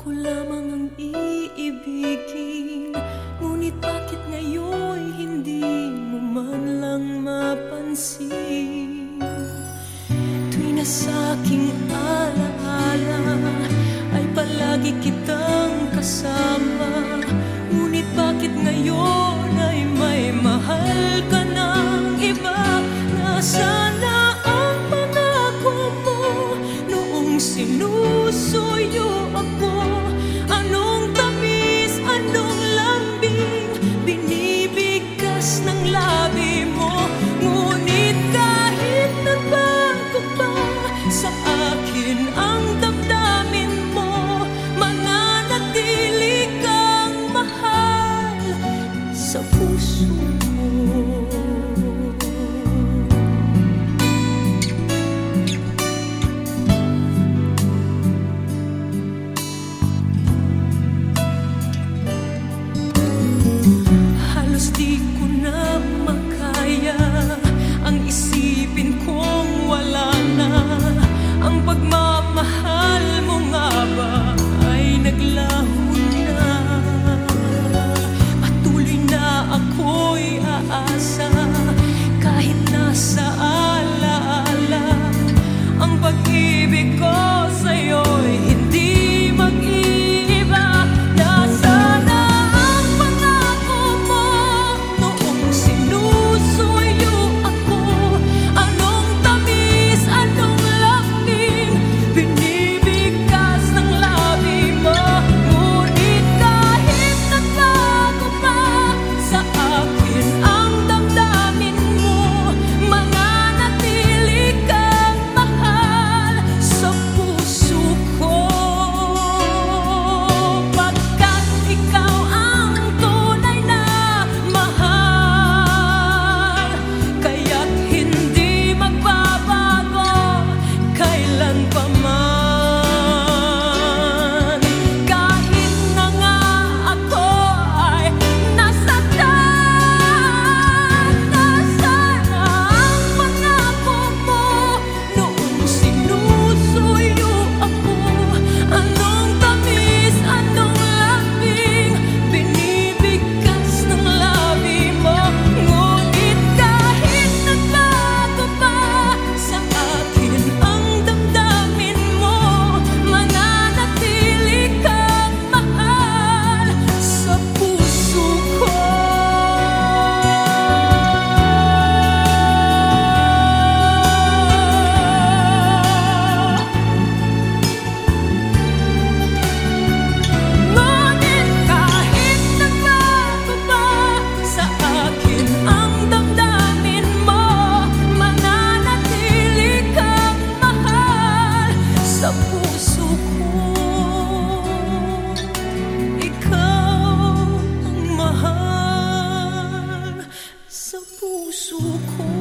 Ako lamang ang iibigin. Ngunit bakit ngayon hindi mo man lang mapansin? Tuwing na sa'king sa aking asa Kahit nasa alaala Ang pag-ibig ko Ikaw ang mahal sa puso ko.